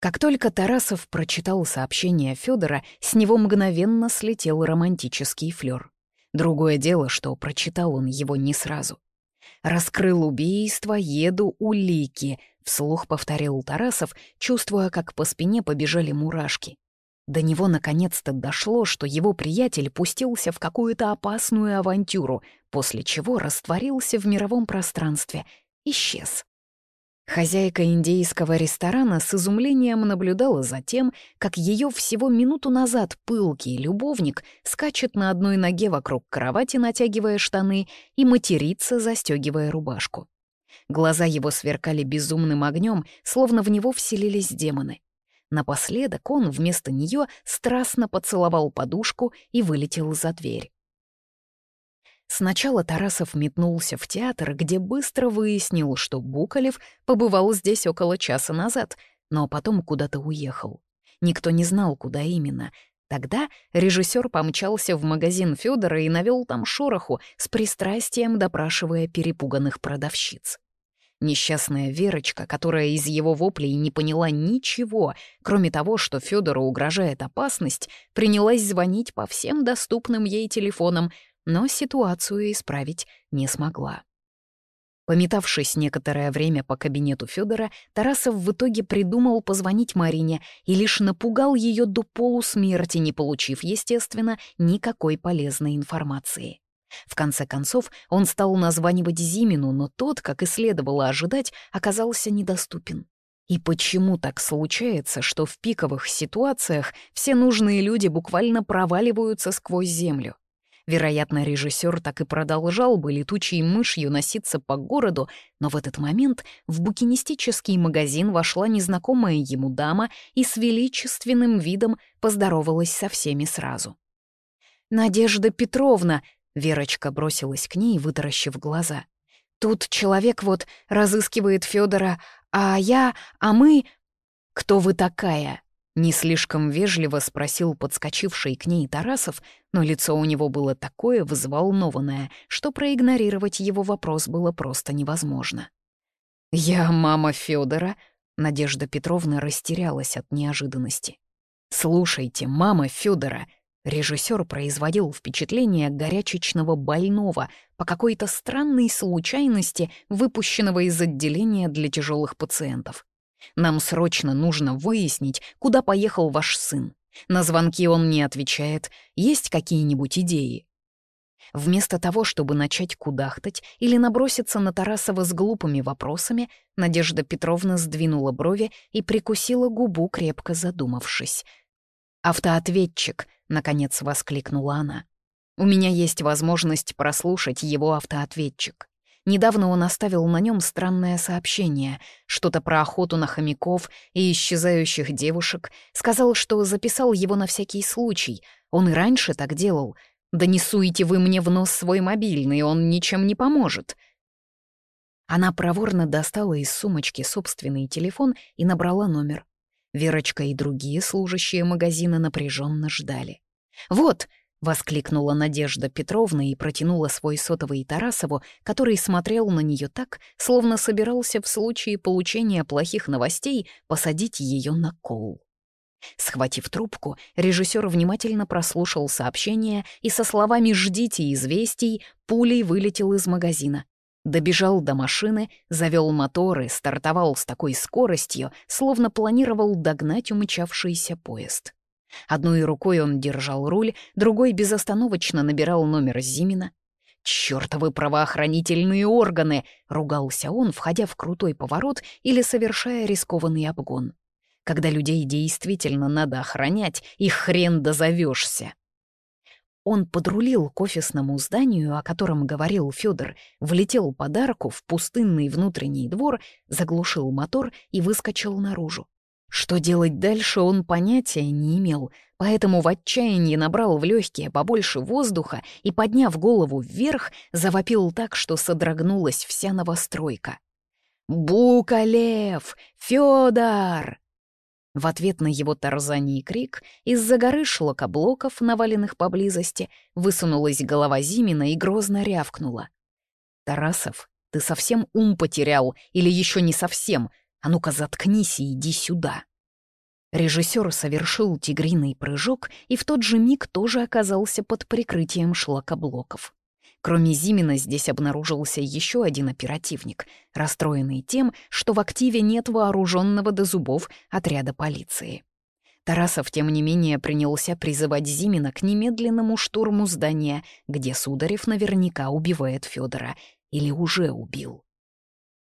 Как только Тарасов прочитал сообщение Федора, с него мгновенно слетел романтический флёр. Другое дело, что прочитал он его не сразу. «Раскрыл убийство, еду улики», — вслух повторил Тарасов, чувствуя, как по спине побежали мурашки. До него наконец-то дошло, что его приятель пустился в какую-то опасную авантюру, после чего растворился в мировом пространстве, исчез. Хозяйка индейского ресторана с изумлением наблюдала за тем, как ее всего минуту назад пылкий любовник скачет на одной ноге вокруг кровати, натягивая штаны, и матерится, застегивая рубашку. Глаза его сверкали безумным огнем, словно в него вселились демоны. Напоследок он вместо нее страстно поцеловал подушку и вылетел за дверь. Сначала Тарасов метнулся в театр, где быстро выяснил, что Букалев побывал здесь около часа назад, но потом куда-то уехал. Никто не знал, куда именно. Тогда режиссер помчался в магазин Федора и навел там шороху, с пристрастием допрашивая перепуганных продавщиц. Несчастная Верочка, которая из его воплей не поняла ничего, кроме того, что Федору угрожает опасность, принялась звонить по всем доступным ей телефонам, но ситуацию исправить не смогла. Пометавшись некоторое время по кабинету Федора, Тарасов в итоге придумал позвонить Марине и лишь напугал ее до полусмерти, не получив, естественно, никакой полезной информации. В конце концов, он стал названивать Зимину, но тот, как и следовало ожидать, оказался недоступен. И почему так случается, что в пиковых ситуациях все нужные люди буквально проваливаются сквозь землю? Вероятно, режиссер так и продолжал бы летучей мышью носиться по городу, но в этот момент в букинистический магазин вошла незнакомая ему дама и с величественным видом поздоровалась со всеми сразу. «Надежда Петровна!» — Верочка бросилась к ней, вытаращив глаза. «Тут человек вот разыскивает Федора, а я, а мы...» «Кто вы такая?» Не слишком вежливо спросил подскочивший к ней Тарасов, но лицо у него было такое взволнованное, что проигнорировать его вопрос было просто невозможно. «Я мама Федора. Надежда Петровна растерялась от неожиданности. «Слушайте, мама Федора. Режиссер производил впечатление горячечного больного по какой-то странной случайности, выпущенного из отделения для тяжелых пациентов. Нам срочно нужно выяснить, куда поехал ваш сын. На звонки он не отвечает. Есть какие-нибудь идеи?» Вместо того, чтобы начать кудахтать или наброситься на Тарасова с глупыми вопросами, Надежда Петровна сдвинула брови и прикусила губу, крепко задумавшись. «Автоответчик», — наконец воскликнула она. «У меня есть возможность прослушать его автоответчик. Недавно он оставил на нем странное сообщение, что-то про охоту на хомяков и исчезающих девушек, сказал, что записал его на всякий случай. Он и раньше так делал. «Да не суете вы мне в нос свой мобильный, он ничем не поможет». Она проворно достала из сумочки собственный телефон и набрала номер. Верочка и другие служащие магазина напряженно ждали. «Вот», — воскликнула Надежда Петровна и протянула свой сотовый Тарасову, который смотрел на нее так, словно собирался в случае получения плохих новостей посадить ее на кол. Схватив трубку, режиссер внимательно прослушал сообщение и со словами «Ждите известий» пулей вылетел из магазина. Добежал до машины, завел моторы, стартовал с такой скоростью, словно планировал догнать умчавшийся поезд. Одной рукой он держал руль, другой безостановочно набирал номер Зимина. «Чёртовы правоохранительные органы!» — ругался он, входя в крутой поворот или совершая рискованный обгон. «Когда людей действительно надо охранять, их хрен дозовёшься!» Он подрулил к офисному зданию, о котором говорил Федор, влетел под арку в пустынный внутренний двор, заглушил мотор и выскочил наружу. Что делать дальше, он понятия не имел, поэтому в отчаянии набрал в легкие побольше воздуха и, подняв голову вверх, завопил так, что содрогнулась вся новостройка. «Букалев! Фёдор!» В ответ на его тарзаний крик из-за горы шлакоблоков, наваленных поблизости, высунулась голова Зимина и грозно рявкнула. «Тарасов, ты совсем ум потерял или еще не совсем? А ну-ка заткнись и иди сюда. Режиссер совершил тигриный прыжок и в тот же миг тоже оказался под прикрытием шлакоблоков. Кроме Зимина здесь обнаружился еще один оперативник, расстроенный тем, что в активе нет вооруженного до зубов отряда полиции. Тарасов, тем не менее, принялся призывать Зимина к немедленному штурму здания, где Сударев наверняка убивает Федора или уже убил.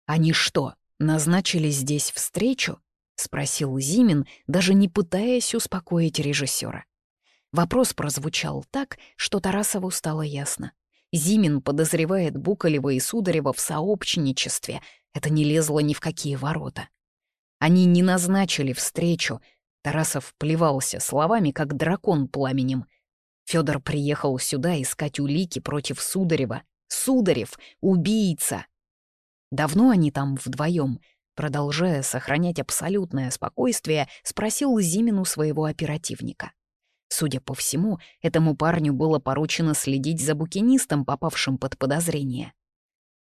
«Они что, назначили здесь встречу?» — спросил Зимин, даже не пытаясь успокоить режиссера. Вопрос прозвучал так, что Тарасову стало ясно. Зимин подозревает Буколева и Сударева в сообщничестве. Это не лезло ни в какие ворота. Они не назначили встречу. Тарасов плевался словами, как дракон пламенем. Федор приехал сюда искать улики против Сударева. Сударев — убийца. Давно они там вдвоем. Продолжая сохранять абсолютное спокойствие, спросил Зимину своего оперативника. Судя по всему, этому парню было поручено следить за букинистом, попавшим под подозрение.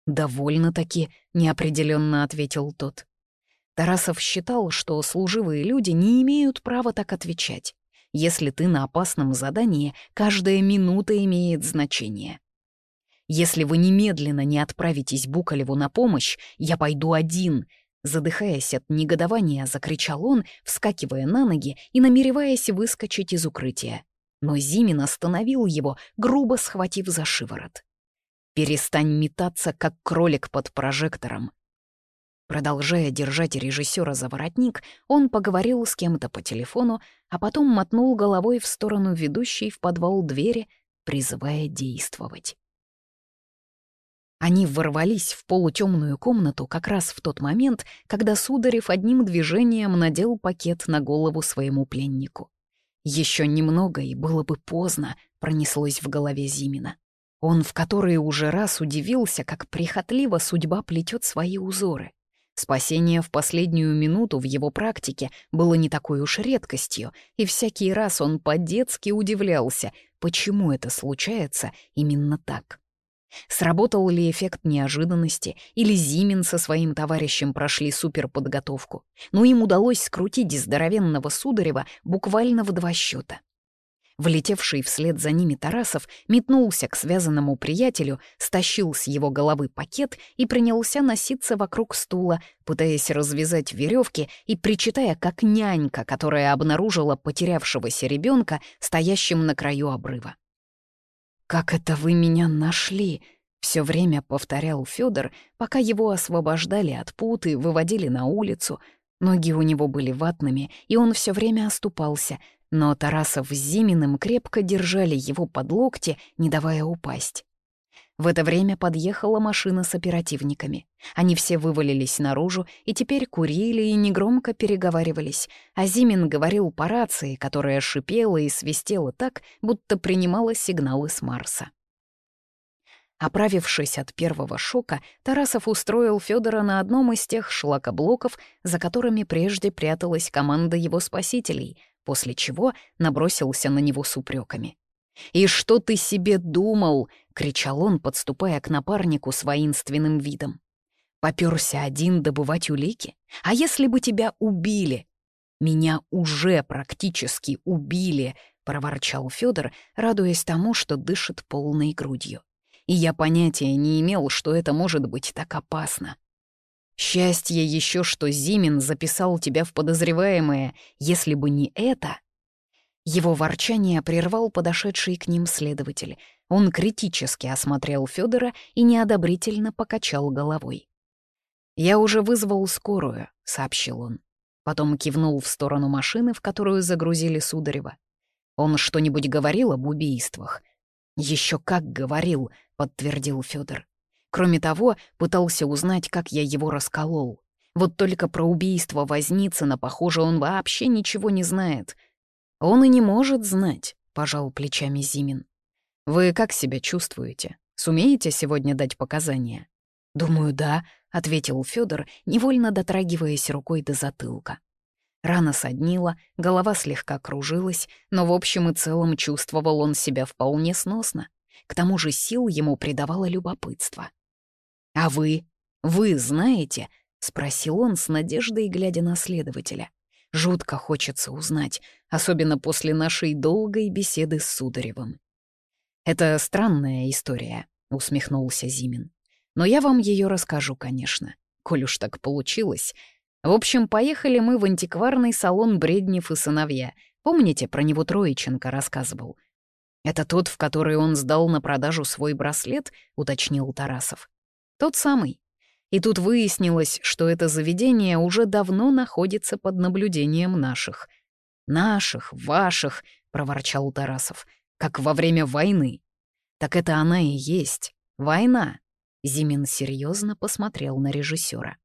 «Довольно-таки», — неопределенно ответил тот. Тарасов считал, что служивые люди не имеют права так отвечать. Если ты на опасном задании, каждая минута имеет значение. Если вы немедленно не отправитесь Буколеву на помощь, я пойду один, Задыхаясь от негодования, закричал он, вскакивая на ноги и намереваясь выскочить из укрытия. Но Зимин остановил его, грубо схватив за шиворот. «Перестань метаться, как кролик под прожектором». Продолжая держать режиссера за воротник, он поговорил с кем-то по телефону, а потом мотнул головой в сторону ведущей в подвал двери, призывая действовать. Они ворвались в полутемную комнату как раз в тот момент, когда Сударев одним движением надел пакет на голову своему пленнику. Еще немного, и было бы поздно, пронеслось в голове Зимина. Он в который уже раз удивился, как прихотливо судьба плетет свои узоры. Спасение в последнюю минуту в его практике было не такой уж редкостью, и всякий раз он по-детски удивлялся, почему это случается именно так. Сработал ли эффект неожиданности, или Зимин со своим товарищем прошли суперподготовку, но им удалось скрутить здоровенного Сударева буквально в два счета. Влетевший вслед за ними Тарасов метнулся к связанному приятелю, стащил с его головы пакет и принялся носиться вокруг стула, пытаясь развязать веревки и причитая, как нянька, которая обнаружила потерявшегося ребенка, стоящим на краю обрыва. «Как это вы меня нашли?» — все время повторял Федор, пока его освобождали от путы, выводили на улицу. Ноги у него были ватными, и он все время оступался, но Тарасов с Зиминым крепко держали его под локти, не давая упасть. В это время подъехала машина с оперативниками. Они все вывалились наружу и теперь курили и негромко переговаривались, а Зимин говорил по рации, которая шипела и свистела так, будто принимала сигналы с Марса. Оправившись от первого шока, Тарасов устроил Федора на одном из тех шлакоблоков, за которыми прежде пряталась команда его спасителей, после чего набросился на него с упреками. «И что ты себе думал?» — кричал он, подступая к напарнику с воинственным видом. «Попёрся один добывать улики? А если бы тебя убили?» «Меня уже практически убили», — проворчал Федор, радуясь тому, что дышит полной грудью. «И я понятия не имел, что это может быть так опасно. Счастье еще, что Зимин записал тебя в подозреваемое. Если бы не это...» Его ворчание прервал подошедший к ним следователь. Он критически осмотрел Федора и неодобрительно покачал головой. «Я уже вызвал скорую», — сообщил он. Потом кивнул в сторону машины, в которую загрузили Сударева. «Он что-нибудь говорил об убийствах?» Еще как говорил», — подтвердил Федор. Кроме того, пытался узнать, как я его расколол. Вот только про убийство Возницына, похоже, он вообще ничего не знает — «Он и не может знать», — пожал плечами Зимин. «Вы как себя чувствуете? Сумеете сегодня дать показания?» «Думаю, да», — ответил Федор, невольно дотрагиваясь рукой до затылка. Рана соднила, голова слегка кружилась, но в общем и целом чувствовал он себя вполне сносно. К тому же сил ему придавало любопытство. «А вы? Вы знаете?» — спросил он с надеждой, глядя на следователя. Жутко хочется узнать, особенно после нашей долгой беседы с Сударевым. «Это странная история», — усмехнулся Зимин. «Но я вам ее расскажу, конечно, коль уж так получилось. В общем, поехали мы в антикварный салон Бреднев и сыновья. Помните, про него Троиченко рассказывал? «Это тот, в который он сдал на продажу свой браслет?» — уточнил Тарасов. «Тот самый. И тут выяснилось, что это заведение уже давно находится под наблюдением наших. «Наших, ваших», — проворчал Тарасов, — «как во время войны». «Так это она и есть. Война». Зимин серьезно посмотрел на режиссера.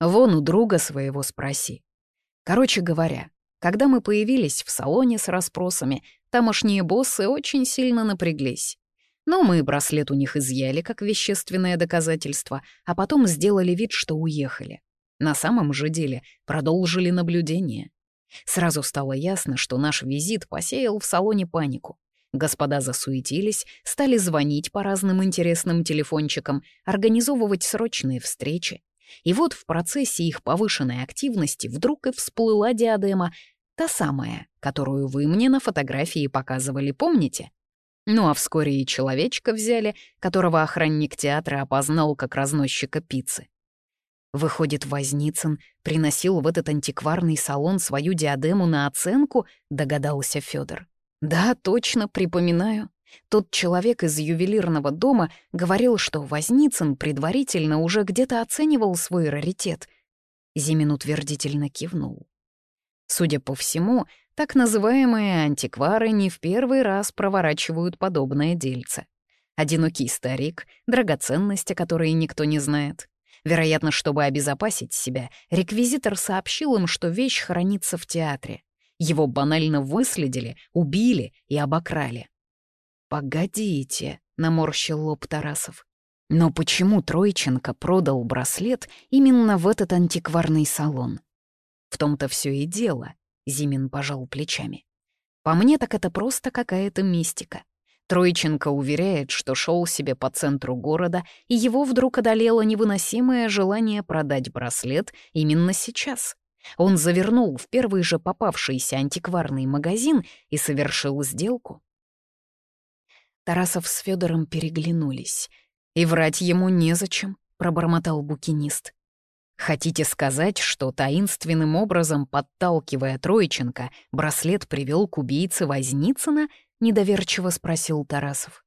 «Вон у друга своего спроси». Короче говоря, когда мы появились в салоне с расспросами, тамошние боссы очень сильно напряглись. Но мы браслет у них изъяли как вещественное доказательство, а потом сделали вид, что уехали. На самом же деле продолжили наблюдение. Сразу стало ясно, что наш визит посеял в салоне панику. Господа засуетились, стали звонить по разным интересным телефончикам, организовывать срочные встречи. И вот в процессе их повышенной активности вдруг и всплыла диадема, та самая, которую вы мне на фотографии показывали, помните? Ну а вскоре и человечка взяли, которого охранник театра опознал как разносчика пиццы. Выходит, Возницын приносил в этот антикварный салон свою диадему на оценку, догадался Федор. Да, точно, припоминаю. Тот человек из ювелирного дома говорил, что Возницын предварительно уже где-то оценивал свой раритет. Зимин утвердительно кивнул. Судя по всему, так называемые антиквары не в первый раз проворачивают подобное дельце. Одинокий старик, драгоценность, о которой никто не знает. Вероятно, чтобы обезопасить себя, реквизитор сообщил им, что вещь хранится в театре. Его банально выследили, убили и обокрали. «Погодите», — наморщил лоб Тарасов. «Но почему Тройченко продал браслет именно в этот антикварный салон?» В том-то все и дело. Зимин пожал плечами. По мне так это просто какая-то мистика. Тройченко уверяет, что шел себе по центру города, и его вдруг одолело невыносимое желание продать браслет именно сейчас. Он завернул в первый же попавшийся антикварный магазин и совершил сделку. Тарасов с Федором переглянулись. «И врать ему незачем», — пробормотал букинист. Хотите сказать, что таинственным образом, подталкивая Троиченко, браслет привел к убийце Возницына? Недоверчиво спросил Тарасов.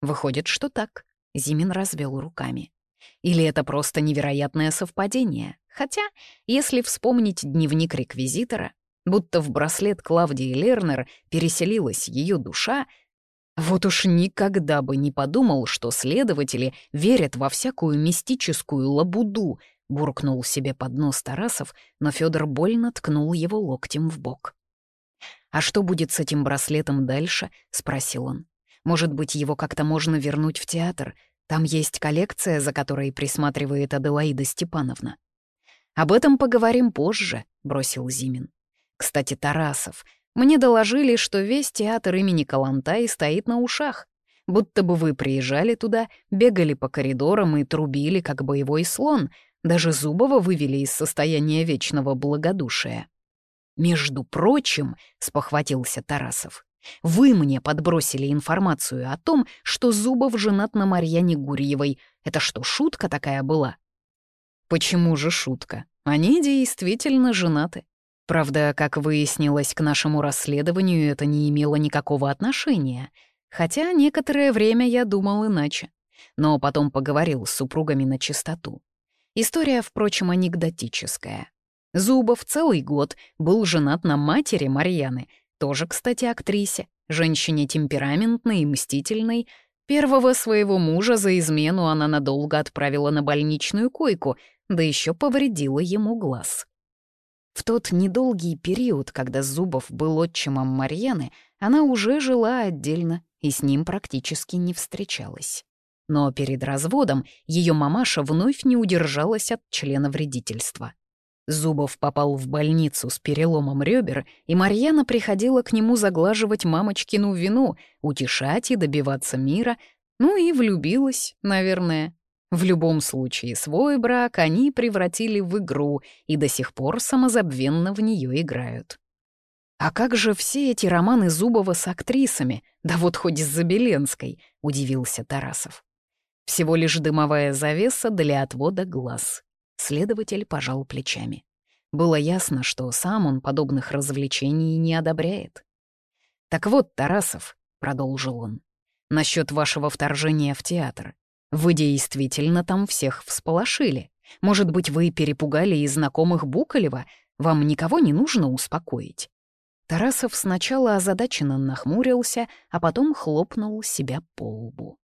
Выходит, что так. Зимин развел руками. Или это просто невероятное совпадение? Хотя, если вспомнить дневник реквизитора, будто в браслет Клавдии Лернер переселилась ее душа, вот уж никогда бы не подумал, что следователи верят во всякую мистическую лабуду, буркнул себе под нос Тарасов, но Федор больно ткнул его локтем в бок. «А что будет с этим браслетом дальше?» — спросил он. «Может быть, его как-то можно вернуть в театр? Там есть коллекция, за которой присматривает Аделаида Степановна». «Об этом поговорим позже», — бросил Зимин. «Кстати, Тарасов, мне доложили, что весь театр имени Калантай стоит на ушах. Будто бы вы приезжали туда, бегали по коридорам и трубили, как боевой слон, даже Зубова вывели из состояния вечного благодушия. «Между прочим», — спохватился Тарасов, — «вы мне подбросили информацию о том, что Зубов женат на Марьяне Гурьевой. Это что, шутка такая была?» «Почему же шутка? Они действительно женаты. Правда, как выяснилось к нашему расследованию, это не имело никакого отношения. Хотя некоторое время я думал иначе. Но потом поговорил с супругами на чистоту. История, впрочем, анекдотическая. Зубов целый год был женат на матери Марьяны, тоже, кстати, актрисе, женщине темпераментной и мстительной. Первого своего мужа за измену она надолго отправила на больничную койку, да еще повредила ему глаз. В тот недолгий период, когда Зубов был отчимом Марьяны, она уже жила отдельно и с ним практически не встречалась. Но перед разводом ее мамаша вновь не удержалась от члена вредительства. Зубов попал в больницу с переломом ребер, и Марьяна приходила к нему заглаживать мамочкину вину, утешать и добиваться мира, ну и влюбилась, наверное. В любом случае, свой брак они превратили в игру и до сих пор самозабвенно в нее играют. «А как же все эти романы Зубова с актрисами? Да вот хоть с Забеленской», — удивился Тарасов. «Всего лишь дымовая завеса для отвода глаз». Следователь пожал плечами. Было ясно, что сам он подобных развлечений не одобряет. «Так вот, Тарасов», — продолжил он, — «насчет вашего вторжения в театр. Вы действительно там всех всполошили. Может быть, вы перепугали и знакомых Буколева? Вам никого не нужно успокоить?» Тарасов сначала озадаченно нахмурился, а потом хлопнул себя по лбу.